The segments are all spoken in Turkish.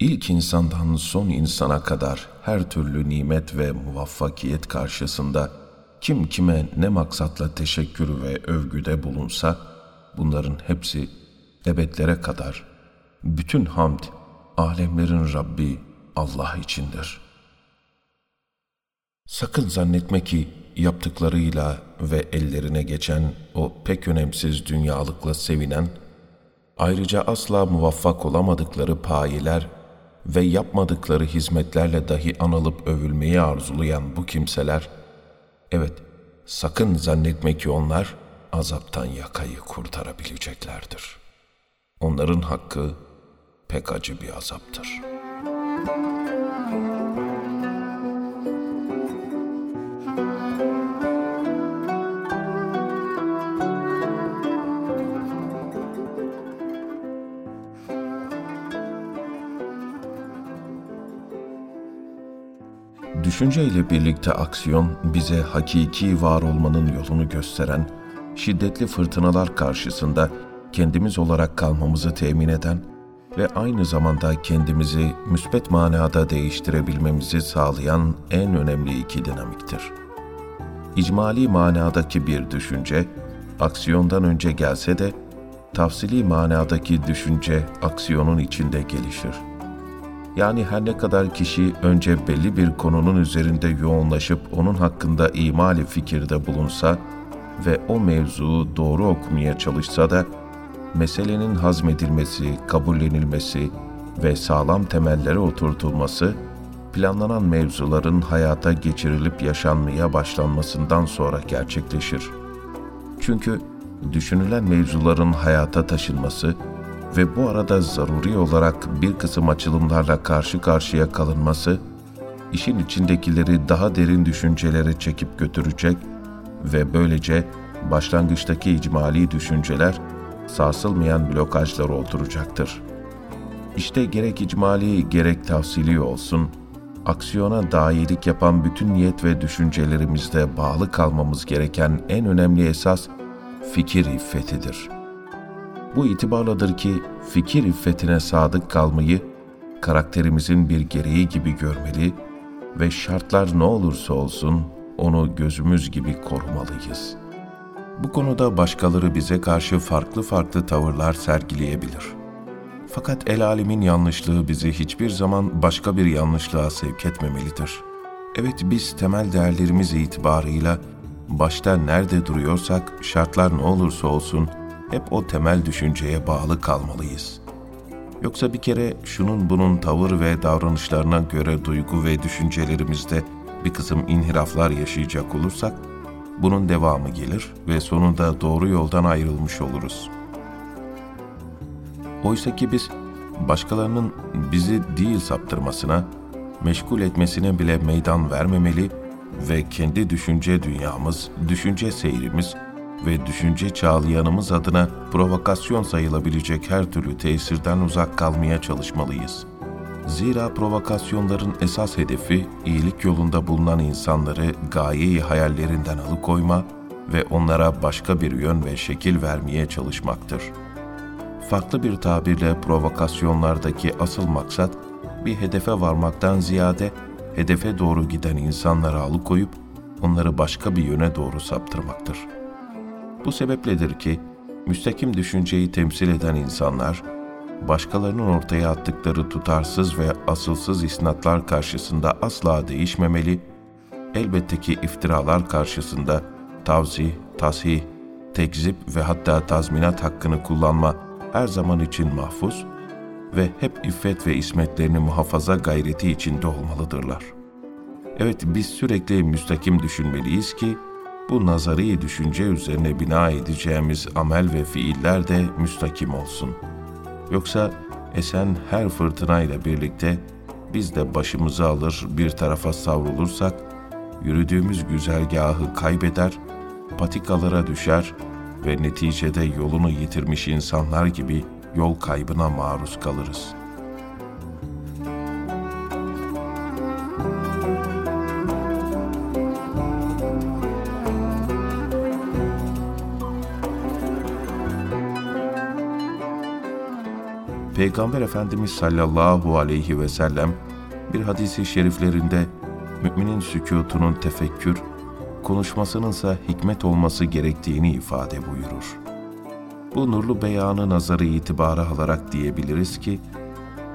İlk insandan son insana kadar her türlü nimet ve muvaffakiyet karşısında kim kime ne maksatla teşekkür ve övgüde bulunsa, bunların hepsi ebedlere kadar bütün hamd alemlerin Rabbi Allah içindir. Sakın zannetme ki yaptıklarıyla ve ellerine geçen o pek önemsiz dünyalıkla sevinen, ayrıca asla muvaffak olamadıkları payiler ve yapmadıkları hizmetlerle dahi anılıp övülmeyi arzulayan bu kimseler, evet sakın zannetme ki onlar azaptan yakayı kurtarabileceklerdir. Onların hakkı pek acı bir azaptır.'' Düşünce ile birlikte aksiyon bize hakiki var olmanın yolunu gösteren, şiddetli fırtınalar karşısında kendimiz olarak kalmamızı temin eden ve aynı zamanda kendimizi müspet manada değiştirebilmemizi sağlayan en önemli iki dinamiktir. İcmali manadaki bir düşünce, aksiyondan önce gelse de, tafsili manadaki düşünce aksiyonun içinde gelişir.'' Yani her ne kadar kişi önce belli bir konunun üzerinde yoğunlaşıp onun hakkında imali fikirde bulunsa ve o mevzuu doğru okumaya çalışsa da meselenin hazmedilmesi, kabullenilmesi ve sağlam temellere oturtulması planlanan mevzuların hayata geçirilip yaşanmaya başlanmasından sonra gerçekleşir. Çünkü düşünülen mevzuların hayata taşınması ve bu arada zaruri olarak bir kısım açılımlarla karşı karşıya kalınması, işin içindekileri daha derin düşüncelere çekip götürecek ve böylece başlangıçtaki icmali düşünceler sarsılmayan blokajlar olduracaktır. İşte gerek icmali gerek tavsili olsun, aksiyona dairlik yapan bütün niyet ve düşüncelerimizde bağlı kalmamız gereken en önemli esas fikir iffetidir.'' Bu itibarladır ki fikir iffetine sadık kalmayı karakterimizin bir gereği gibi görmeli ve şartlar ne olursa olsun onu gözümüz gibi korumalıyız. Bu konuda başkaları bize karşı farklı farklı tavırlar sergileyebilir. Fakat el alemin yanlışlığı bizi hiçbir zaman başka bir yanlışlığa sevk etmemelidir. Evet biz temel değerlerimiz itibarıyla başta nerede duruyorsak şartlar ne olursa olsun hep o temel düşünceye bağlı kalmalıyız. Yoksa bir kere şunun bunun tavır ve davranışlarına göre duygu ve düşüncelerimizde bir kısım inhiraflar yaşayacak olursak, bunun devamı gelir ve sonunda doğru yoldan ayrılmış oluruz. Oysa ki biz başkalarının bizi değil saptırmasına, meşgul etmesine bile meydan vermemeli ve kendi düşünce dünyamız, düşünce seyrimiz, ve düşünce çağlayanımız adına provokasyon sayılabilecek her türlü tesirden uzak kalmaya çalışmalıyız. Zira provokasyonların esas hedefi iyilik yolunda bulunan insanları gayeyi hayallerinden alıkoyma ve onlara başka bir yön ve şekil vermeye çalışmaktır. Farklı bir tabirle provokasyonlardaki asıl maksat bir hedefe varmaktan ziyade hedefe doğru giden insanları alıkoyup onları başka bir yöne doğru saptırmaktır.'' Bu sebepledir ki müstakim düşünceyi temsil eden insanlar, başkalarının ortaya attıkları tutarsız ve asılsız isnatlar karşısında asla değişmemeli, elbette ki iftiralar karşısında tavzih, tasih, tekzip ve hatta tazminat hakkını kullanma her zaman için mahfuz ve hep iffet ve ismetlerini muhafaza gayreti içinde olmalıdırlar. Evet biz sürekli müstakim düşünmeliyiz ki bu nazari düşünce üzerine bina edeceğimiz amel ve fiiller de müstakim olsun. Yoksa esen her fırtınayla birlikte biz de başımızı alır bir tarafa savrulursak, yürüdüğümüz güzergahı kaybeder, patikalara düşer ve neticede yolunu yitirmiş insanlar gibi yol kaybına maruz kalırız.'' Peygamber Efendimiz sallallahu aleyhi ve sellem bir hadisi şeriflerinde müminin sükutunun tefekkür, konuşmasının ise hikmet olması gerektiğini ifade buyurur. Bu nurlu beyanı nazarı itibara alarak diyebiliriz ki,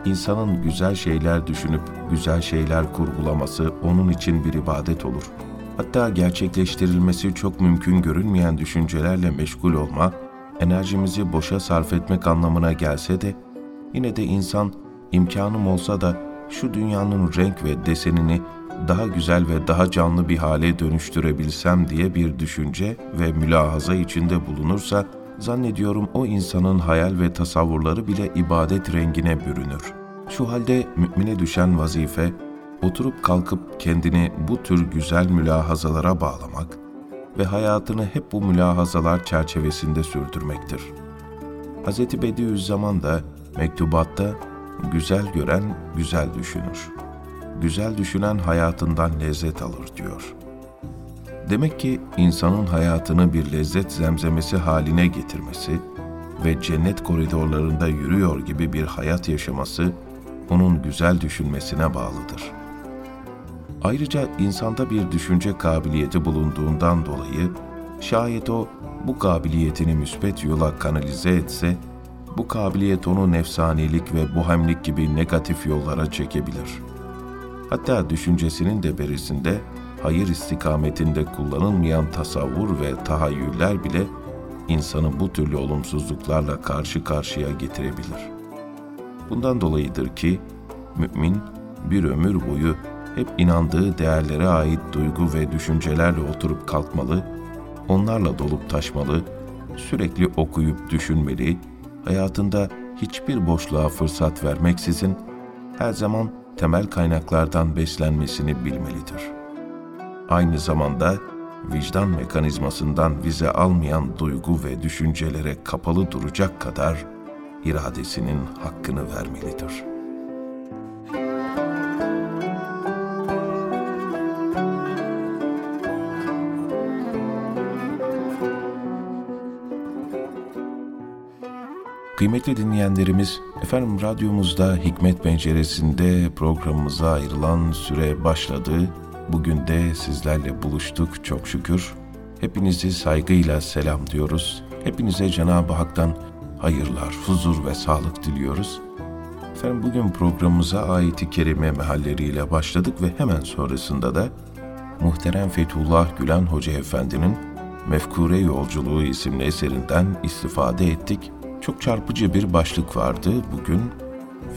insanın güzel şeyler düşünüp güzel şeyler kurgulaması onun için bir ibadet olur. Hatta gerçekleştirilmesi çok mümkün görünmeyen düşüncelerle meşgul olma, enerjimizi boşa sarf etmek anlamına gelse de, yine de insan imkanım olsa da şu dünyanın renk ve desenini daha güzel ve daha canlı bir hale dönüştürebilsem diye bir düşünce ve mülahaza içinde bulunursa, zannediyorum o insanın hayal ve tasavvurları bile ibadet rengine bürünür. Şu halde mümine düşen vazife, oturup kalkıp kendini bu tür güzel mülahazalara bağlamak ve hayatını hep bu mülahazalar çerçevesinde sürdürmektir. Hz. Bediüzzaman da mektubatta güzel gören güzel düşünür. Güzel düşünen hayatından lezzet alır diyor. Demek ki insanın hayatını bir lezzet zemzemesi haline getirmesi ve cennet koridorlarında yürüyor gibi bir hayat yaşaması onun güzel düşünmesine bağlıdır. Ayrıca insanda bir düşünce kabiliyeti bulunduğundan dolayı şayet o bu kabiliyetini müspet yola kanalize etse, bu kabiliyet onu nefsanilik ve buhemlik gibi negatif yollara çekebilir. Hatta düşüncesinin de berisinde hayır istikametinde kullanılmayan tasavvur ve tahayyüller bile insanı bu türlü olumsuzluklarla karşı karşıya getirebilir. Bundan dolayıdır ki mümin bir ömür boyu hep inandığı değerlere ait duygu ve düşüncelerle oturup kalkmalı, onlarla dolup taşmalı, sürekli okuyup düşünmeli, hayatında hiçbir boşluğa fırsat vermeksizin her zaman temel kaynaklardan beslenmesini bilmelidir. Aynı zamanda vicdan mekanizmasından vize almayan duygu ve düşüncelere kapalı duracak kadar iradesinin hakkını vermelidir.'' Kıymetli dinleyenlerimiz, efendim radyomuzda Hikmet Penceresi'nde programımıza ayrılan süre başladı. Bugün de sizlerle buluştuk çok şükür. Hepinizi saygıyla selam diyoruz. Hepinize Cenab-ı Hak'tan hayırlar, huzur ve sağlık diliyoruz. Efendim bugün programımıza ayeti kerime mehalleriyle başladık ve hemen sonrasında da muhterem Fethullah Gülen Hoca Efendi'nin Mefkure Yolculuğu isimli eserinden istifade ettik çok çarpıcı bir başlık vardı bugün.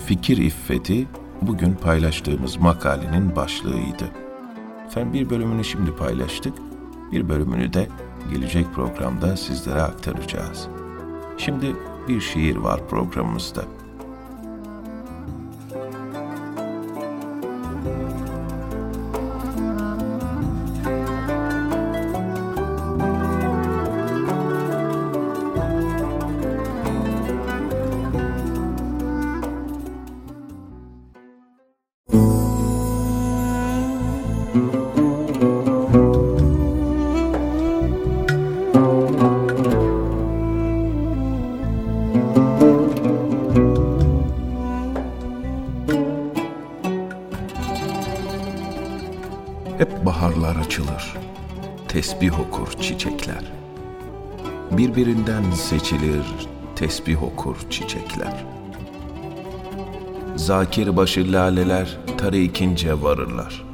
Fikir iffeti bugün paylaştığımız makalenin başlığıydı. Efendim bir bölümünü şimdi paylaştık. Bir bölümünü de gelecek programda sizlere aktaracağız. Şimdi bir şiir var programımızda. Açılır, tesbih okur çiçekler. Birbirinden seçilir, tesbih okur çiçekler. Zakir başı laleler tarikince varırlar.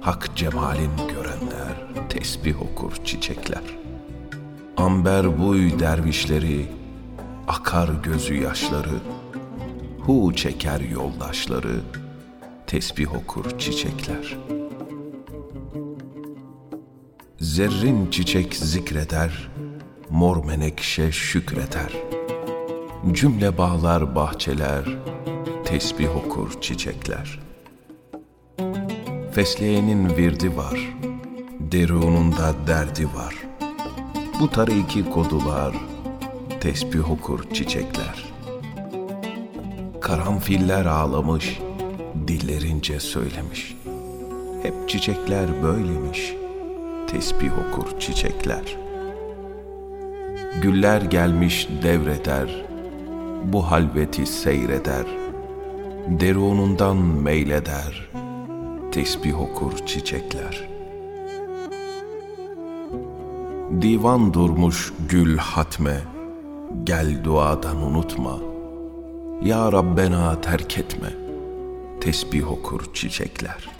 Hak cemalin görenler tesbih okur çiçekler. Amber buy dervişleri, akar gözü yaşları, hu çeker yoldaşları, tesbih okur çiçekler.'' Zerrin çiçek zikreder, mor menekşe şükreder. Cümle bağlar bahçeler, tesbih okur çiçekler. Fesleğenin virdi var, derununda derdi var. Bu tariki kodular, tesbih okur çiçekler. Karanfiller ağlamış, dillerince söylemiş. Hep çiçekler böylemiş.'' Tesbih okur çiçekler. Güller gelmiş devreder, bu halveti seyreder. Derunundan meyleder, tesbih okur çiçekler. Divan durmuş gül hatme, gel duadan unutma. Ya Rabbena terk etme, tesbih okur çiçekler.''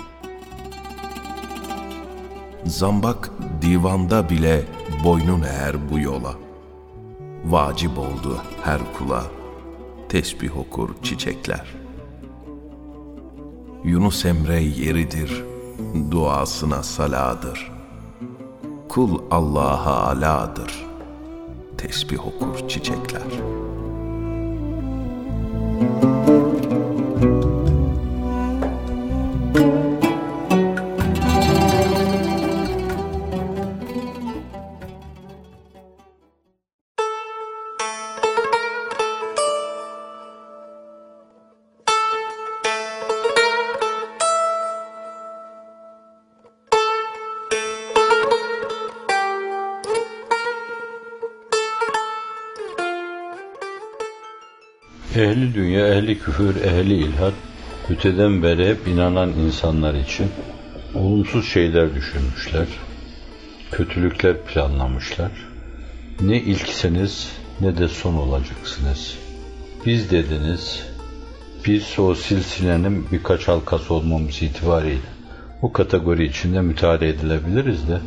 Zambak divanda bile boynun eğer bu yola. Vacip oldu her kula, tesbih okur çiçekler. Yunus Emre yeridir, duasına saladır. Kul Allah'a aladır, tesbih okur çiçekler.'' Ehli dünya, ehli küfür, ehli ilhat, öteden beri hep inanan insanlar için olumsuz şeyler düşünmüşler, kötülükler planlamışlar. Ne ilksiniz ne de son olacaksınız. Biz dediniz, biz o silsilenin birkaç halkası olmamız itibariyle bu kategori içinde müteala edilebiliriz de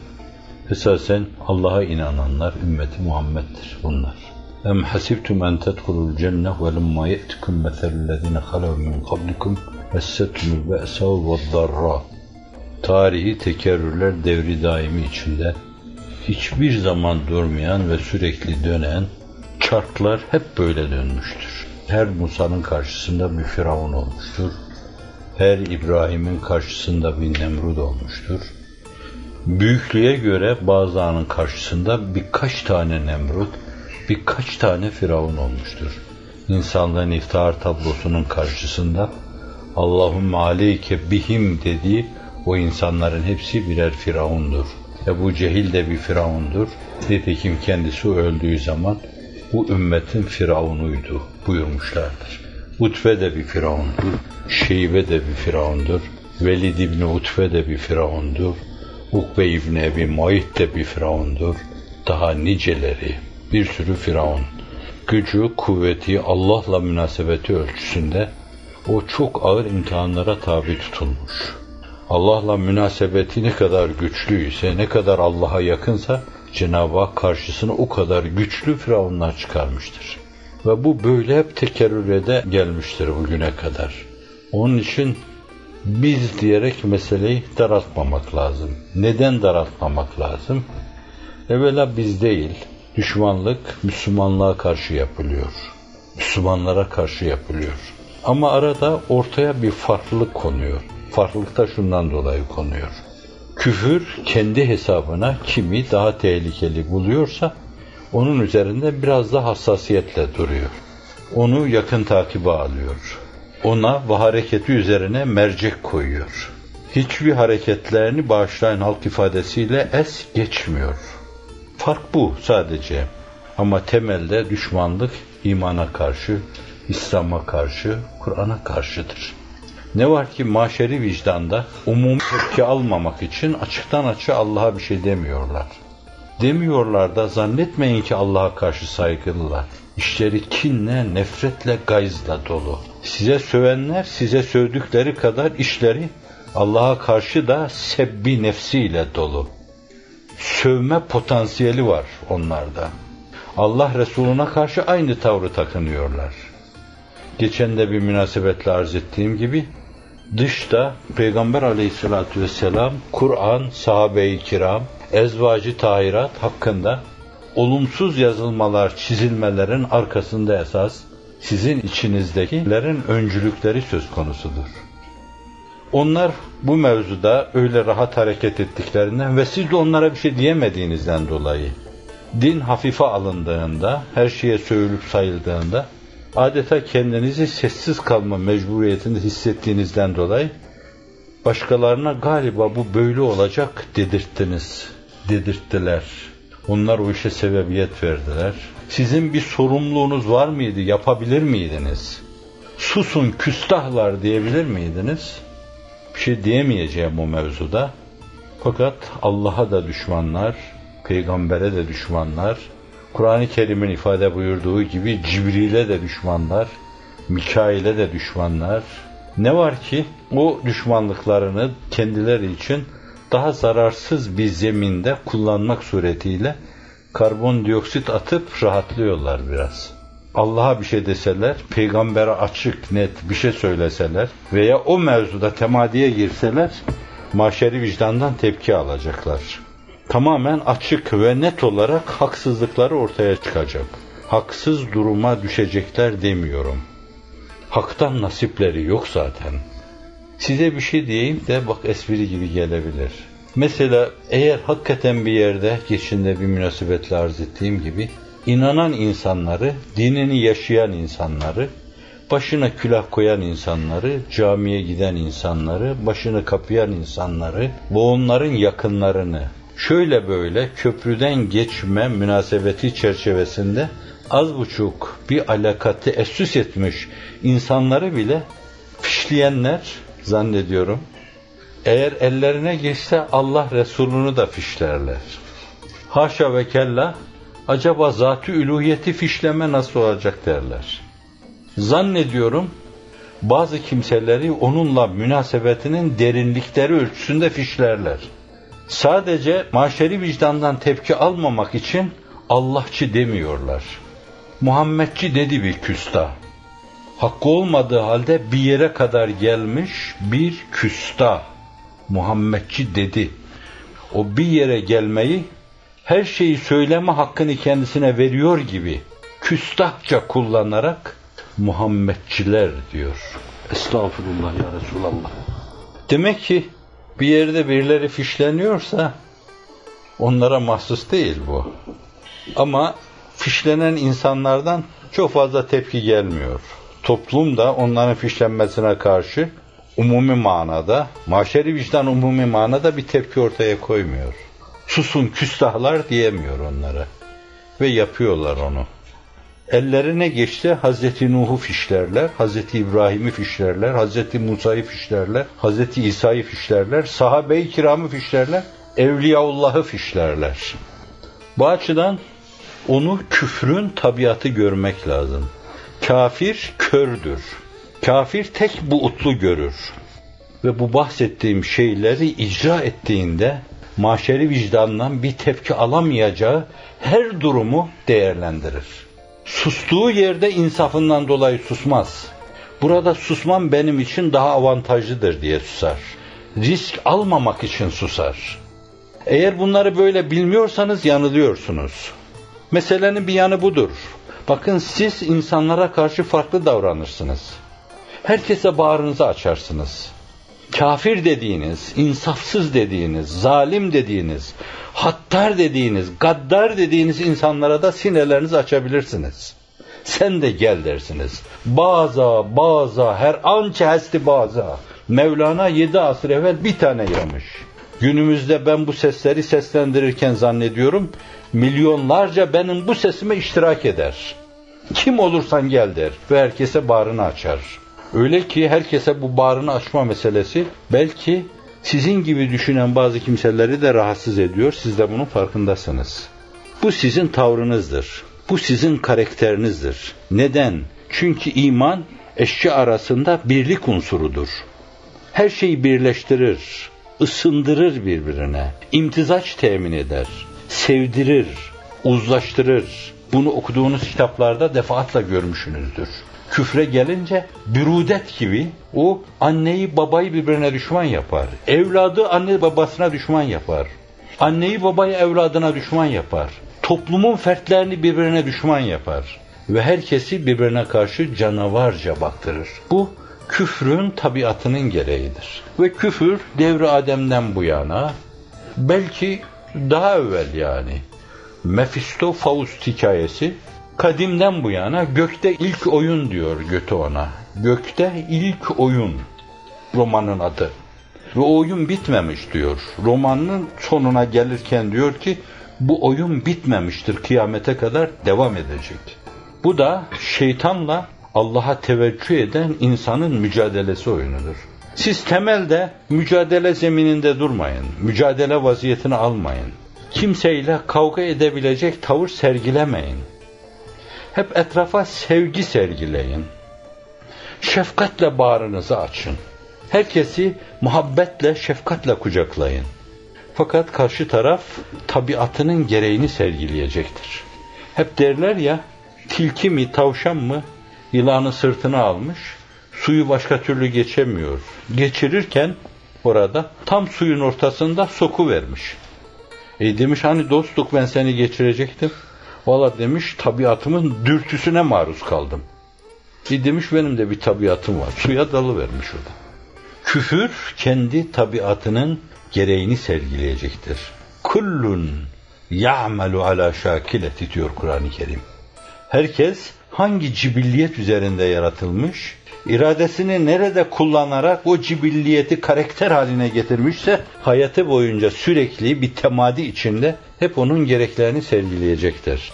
esasen Allah'a inananlar ümmeti Muhammed'dir bunlar. أم حسبتم أن تدخلوا الجنة ولما يأتكم مثل الذين خلوا من قبلكم مستهم البأس والضراء Tarihi tekerrürler devri daimi içinde hiçbir zaman durmayan ve sürekli dönen çarklar hep böyle dönmüştür. Her Musa'nın karşısında bir Firavun olmuştur. Her İbrahim'in karşısında bir Nemrud olmuştur. Büyüklüğe göre bazılarının karşısında birkaç tane Nemrud, birkaç tane firavun olmuştur. İnsanların iftihar tablosunun karşısında Allahümme aleyke bihim dediği o insanların hepsi birer firavundur. Ebu Cehil de bir firavundur. Nitekim kendisi öldüğü zaman bu ümmetin firavunuydu buyurmuşlardır. Utbe de bir firavundur. Şeybe de bir firavundur. Velid İbni Utbe de bir firavundur. Ukbe İbni Ebi Muayit de bir firavundur. Daha niceleri bir sürü firavun. Gücü, kuvveti, Allah'la münasebeti ölçüsünde o çok ağır imtihanlara tabi tutulmuş. Allah'la münasebeti ne kadar güçlüyse, ne kadar Allah'a yakınsa Cenab-ı Hak karşısına o kadar güçlü firavunlar çıkarmıştır. Ve bu böyle hep tekerrürede gelmiştir bugüne kadar. Onun için biz diyerek meseleyi daraltmamak lazım. Neden daraltmamak lazım? Evvela biz değil, Düşmanlık Müslümanlığa karşı yapılıyor. Müslümanlara karşı yapılıyor. Ama arada ortaya bir farklılık konuyor. Farklılık da şundan dolayı konuyor. Küfür kendi hesabına kimi daha tehlikeli buluyorsa onun üzerinde biraz da hassasiyetle duruyor. Onu yakın takibe alıyor. Ona ve hareketi üzerine mercek koyuyor. Hiçbir hareketlerini bağışlayan halk ifadesiyle es geçmiyor Fark bu sadece. Ama temelde düşmanlık imana karşı, İslam'a karşı, Kur'an'a karşıdır. Ne var ki maşeri vicdanda umum tepki almamak için açıktan açığa Allah'a bir şey demiyorlar. Demiyorlar da zannetmeyin ki Allah'a karşı saygılılar. İşleri kinle, nefretle, gayzla dolu. Size sövenler size sövdükleri kadar işleri Allah'a karşı da sebbi nefsiyle dolu sövme potansiyeli var onlarda. Allah Resuluna karşı aynı tavrı takınıyorlar. Geçen de bir münasebetle arz ettiğim gibi dışta Peygamber aleyhissalatü vesselam, Kur'an, sahabe-i kiram, ezvacı tahirat hakkında olumsuz yazılmalar, çizilmelerin arkasında esas sizin içinizdekilerin öncülükleri söz konusudur. Onlar bu mevzuda öyle rahat hareket ettiklerinden ve siz de onlara bir şey diyemediğinizden dolayı din hafife alındığında, her şeye söylüp sayıldığında adeta kendinizi sessiz kalma mecburiyetinde hissettiğinizden dolayı başkalarına galiba bu böyle olacak dedirttiniz, dedirttiler. Onlar o işe sebebiyet verdiler. Sizin bir sorumluluğunuz var mıydı? Yapabilir miydiniz? Susun küstahlar diyebilir miydiniz? Bir şey diyemeyeceğim o mevzuda. Fakat Allah'a da düşmanlar, peygambere de düşmanlar, Kur'an-ı Kerim'in ifade buyurduğu gibi Cibril'e de düşmanlar, Mikail'e de düşmanlar. Ne var ki o düşmanlıklarını kendileri için daha zararsız bir zeminde kullanmak suretiyle karbondioksit atıp rahatlıyorlar biraz. Allah'a bir şey deseler, peygambere açık, net bir şey söyleseler veya o mevzuda temadiye girseler, maşeri vicdandan tepki alacaklar. Tamamen açık ve net olarak haksızlıkları ortaya çıkacak. Haksız duruma düşecekler demiyorum. Haktan nasipleri yok zaten. Size bir şey diyeyim de bak espri gibi gelebilir. Mesela eğer hakikaten bir yerde geçinde bir münasebetle arz ettiğim gibi inanan insanları, dinini yaşayan insanları, başına külah koyan insanları, camiye giden insanları, başını kapayan insanları ve onların yakınlarını şöyle böyle köprüden geçme münasebeti çerçevesinde az buçuk bir alakatı esüs etmiş insanları bile fişleyenler zannediyorum. Eğer ellerine geçse Allah Resulü'nü de fişlerler. Haşa ve kella acaba zatı üluhiyeti fişleme nasıl olacak derler. Zannediyorum bazı kimseleri onunla münasebetinin derinlikleri ölçüsünde fişlerler. Sadece maşeri vicdandan tepki almamak için Allahçı demiyorlar. Muhammedçi dedi bir küstah. Hakkı olmadığı halde bir yere kadar gelmiş bir küstah. Muhammedçi dedi. O bir yere gelmeyi her şeyi söyleme hakkını kendisine veriyor gibi küstahça kullanarak Muhammedçiler diyor. Estağfurullah ya Resulallah. Demek ki bir yerde birileri fişleniyorsa onlara mahsus değil bu. Ama fişlenen insanlardan çok fazla tepki gelmiyor. Toplum da onların fişlenmesine karşı umumi manada, maşeri vicdan umumi manada bir tepki ortaya koymuyor. Susun küstahlar diyemiyor onlara. Ve yapıyorlar onu. Ellerine geçti Hazreti Nuh'u fişlerler, Hazreti İbrahim'i fişlerler, Hazreti Musa'yı fişlerler, Hazreti İsa'yı fişlerler, sahabe-i kiramı fişlerler, Evliyaullah'ı fişlerler. Bu açıdan onu küfrün tabiatı görmek lazım. Kafir kördür. Kafir tek buutlu görür. Ve bu bahsettiğim şeyleri icra ettiğinde maşeri vicdandan bir tepki alamayacağı her durumu değerlendirir. Sustuğu yerde insafından dolayı susmaz. Burada susmam benim için daha avantajlıdır diye susar. Risk almamak için susar. Eğer bunları böyle bilmiyorsanız yanılıyorsunuz. Meselenin bir yanı budur. Bakın siz insanlara karşı farklı davranırsınız. Herkese bağrınızı açarsınız. Kafir dediğiniz, insafsız dediğiniz, zalim dediğiniz, hattar dediğiniz, gaddar dediğiniz insanlara da sinelerinizi açabilirsiniz. Sen de gel dersiniz. Baza, baza, her an çehesti baza. Mevlana yedi asır evvel bir tane yamış. Günümüzde ben bu sesleri seslendirirken zannediyorum, milyonlarca benim bu sesime iştirak eder. Kim olursan gel der ve herkese bağrını açar. Öyle ki herkese bu bağrını açma meselesi belki sizin gibi düşünen bazı kimseleri de rahatsız ediyor. Siz de bunun farkındasınız. Bu sizin tavrınızdır. Bu sizin karakterinizdir. Neden? Çünkü iman eşya arasında birlik unsurudur. Her şeyi birleştirir, ısındırır birbirine, imtizaç temin eder, sevdirir, uzlaştırır. Bunu okuduğunuz kitaplarda defaatla görmüşsünüzdür küfre gelince bürudet gibi o anneyi babayı birbirine düşman yapar. Evladı anne babasına düşman yapar. Anneyi babayı evladına düşman yapar. Toplumun fertlerini birbirine düşman yapar. Ve herkesi birbirine karşı canavarca baktırır. Bu küfrün tabiatının gereğidir. Ve küfür devri Adem'den bu yana belki daha evvel yani Mephisto Faust hikayesi kadimden bu yana gökte ilk oyun diyor Göte ona. Gökte ilk oyun romanın adı. Ve o oyun bitmemiş diyor. Romanın sonuna gelirken diyor ki Bu oyun bitmemiştir. Kıyamete kadar devam edecek. Bu da şeytanla Allah'a teveccüh eden insanın mücadelesi oyunudur. Siz temelde mücadele zemininde durmayın. Mücadele vaziyetini almayın. Kimseyle kavga edebilecek tavır sergilemeyin. Hep etrafa sevgi sergileyin. Şefkatle bağrınızı açın. Herkesi muhabbetle, şefkatle kucaklayın. Fakat karşı taraf tabiatının gereğini sergileyecektir. Hep derler ya, tilki mi, tavşan mı yılanı sırtına almış, suyu başka türlü geçemiyor. Geçirirken orada tam suyun ortasında soku vermiş. E demiş hani dostluk ben seni geçirecektim. Valla demiş tabiatımın dürtüsüne maruz kaldım. E demiş benim de bir tabiatım var. Suya dalı vermiş o da. Küfür kendi tabiatının gereğini sergileyecektir. Kullun ya'melu ala şakileti diyor Kur'an-ı Kerim. Herkes hangi cibilliyet üzerinde yaratılmış, iradesini nerede kullanarak o cibilliyeti karakter haline getirmişse hayatı boyunca sürekli bir temadi içinde hep onun gereklerini sergileyecektir.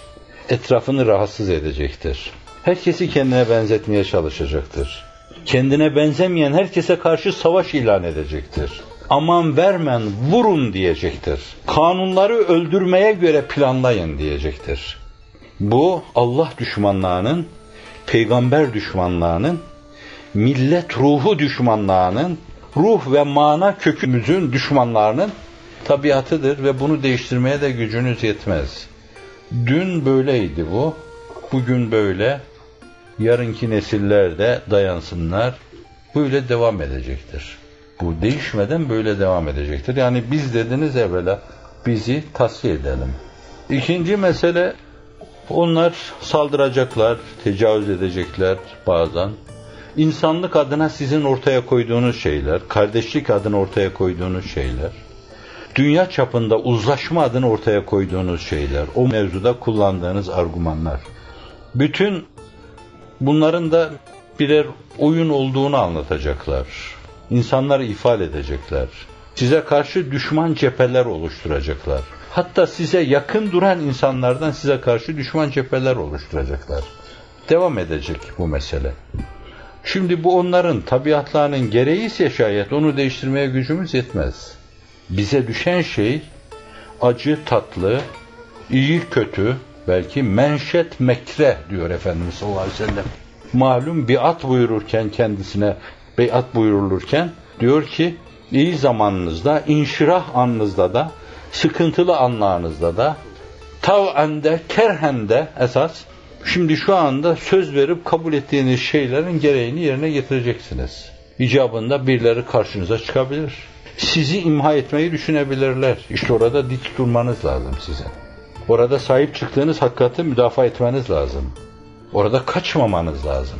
Etrafını rahatsız edecektir. Herkesi kendine benzetmeye çalışacaktır. Kendine benzemeyen herkese karşı savaş ilan edecektir. Aman vermen, vurun diyecektir. Kanunları öldürmeye göre planlayın diyecektir. Bu Allah düşmanlığının, peygamber düşmanlığının, millet ruhu düşmanlığının, ruh ve mana kökümüzün düşmanlarının tabiatıdır ve bunu değiştirmeye de gücünüz yetmez. Dün böyleydi bu, bugün böyle, yarınki nesiller de dayansınlar, böyle devam edecektir. Bu değişmeden böyle devam edecektir. Yani biz dediniz evvela, bizi tasfiye edelim. İkinci mesele, onlar saldıracaklar, tecavüz edecekler bazen. İnsanlık adına sizin ortaya koyduğunuz şeyler, kardeşlik adına ortaya koyduğunuz şeyler, dünya çapında uzlaşma adına ortaya koyduğunuz şeyler, o mevzuda kullandığınız argümanlar. Bütün bunların da birer oyun olduğunu anlatacaklar. İnsanları ifade edecekler. Size karşı düşman cepheler oluşturacaklar. Hatta size yakın duran insanlardan size karşı düşman cepheler oluşturacaklar. Devam edecek bu mesele. Şimdi bu onların tabiatlarının gereği ise şayet onu değiştirmeye gücümüz yetmez. Bize düşen şey acı tatlı, iyi kötü, belki menşet mekre diyor Efendimiz sallallahu aleyhi ve sellem. Malum biat buyururken kendisine beyat buyurulurken diyor ki iyi zamanınızda, inşirah anınızda da, sıkıntılı anlarınızda da, tav'ende, kerhende esas Şimdi şu anda söz verip kabul ettiğiniz şeylerin gereğini yerine getireceksiniz. İcabında birileri karşınıza çıkabilir. Sizi imha etmeyi düşünebilirler. İşte orada dik durmanız lazım size. Orada sahip çıktığınız hakikati müdafaa etmeniz lazım. Orada kaçmamanız lazım.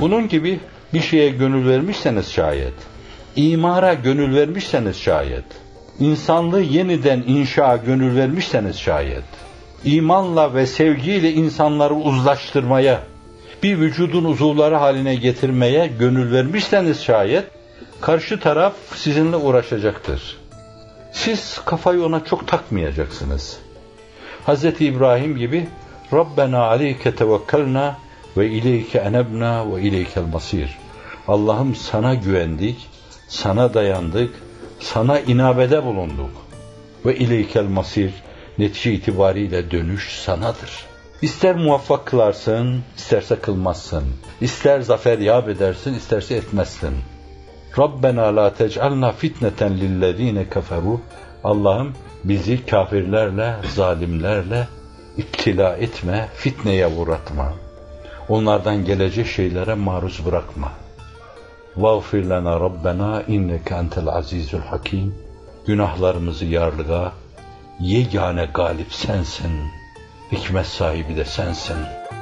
Bunun gibi bir şeye gönül vermişseniz şayet, imara gönül vermişseniz şayet, insanlığı yeniden inşa gönül vermişseniz şayet, imanla ve sevgiyle insanları uzlaştırmaya, bir vücudun uzuvları haline getirmeye gönül vermişseniz şayet, karşı taraf sizinle uğraşacaktır. Siz kafayı ona çok takmayacaksınız. Hz. İbrahim gibi Rabbena aleyke tevekkelna ve ileyke enebna ve ileykel masir. Allah'ım sana güvendik, sana dayandık, sana inabede bulunduk. Ve ileykel masir netice itibariyle dönüş sanadır. İster muvaffak kılarsın, isterse kılmazsın. İster zafer yap edersin, isterse etmezsin. Rabbena la tec'alna fitneten lillezine keferu. Allah'ım bizi kafirlerle, zalimlerle iptila etme, fitneye uğratma. Onlardan gelecek şeylere maruz bırakma. Vağfir lena Rabbena inneke entel azizul hakim. Günahlarımızı yarlığa, yegane galip sensin, hikmet sahibi de sensin.''